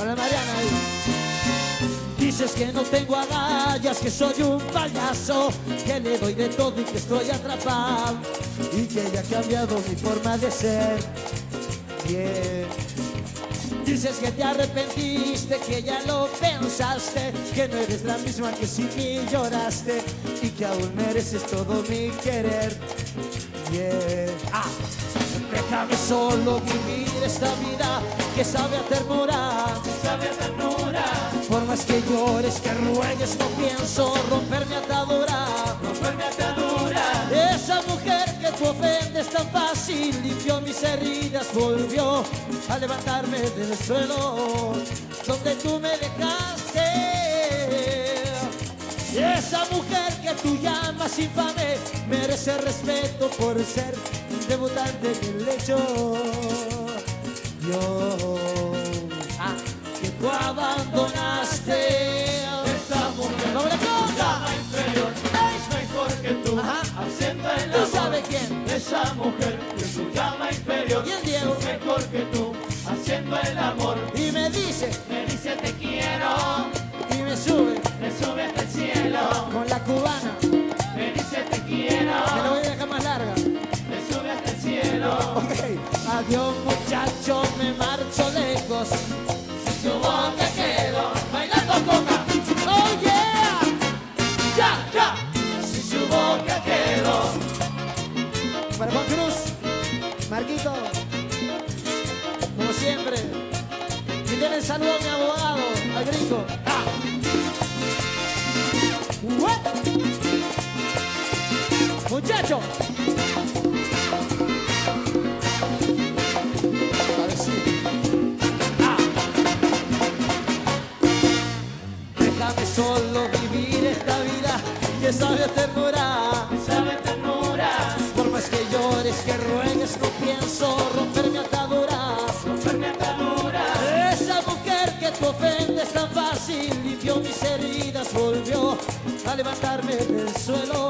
Hola Mariana. Ahí. Dices que no tengo agallas, que soy un payaso, que le doy de todo y que estoy atrapado. Y que haya cambiado mi forma de ser. Yeah. Dices que te arrepentiste, que ya lo pensaste, que no eres la misma que si me lloraste y que aún mereces todo mi querer. Ah. Déjame solo vivir esta vida que sabe a ternura, sabe a ternura, por más que llores, que ruegues, no pienso romper mi atadura. romper mi atadura. Esa mujer que tú ofendes tan fácil limpió mis heridas, volvió a levantarme del suelo donde tú me dejaste. Esa mujer que tú llamas infame merece respeto por ser debutante en el lecho. Yo, ah, que tú abandonaste. Esa mujer ¡Doble conga! llama inferior, es mejor que tú, Ajá. haciendo el ¿Tú amor. sabes quién? Esa mujer que tú llama inferior, es mejor que tú, haciendo el amor. Y me dice, Me dice te quiero, Adiós muchacho, me marcho lejos. Su boca quedo, bailando coca. Oh yeah. Ya, ya. Si su boca quedo, Para Juan Cruz, Marquito, como siempre. Y denle saludo a mi abogado, al gringo. Ah. Que sabe ternura. sabe a ternura, Por más que llores, que ruegues, no pienso romper mi atadura. romper mi atadura. Esa mujer que tú ofendes tan fácil limpió mis heridas, volvió a levantarme del suelo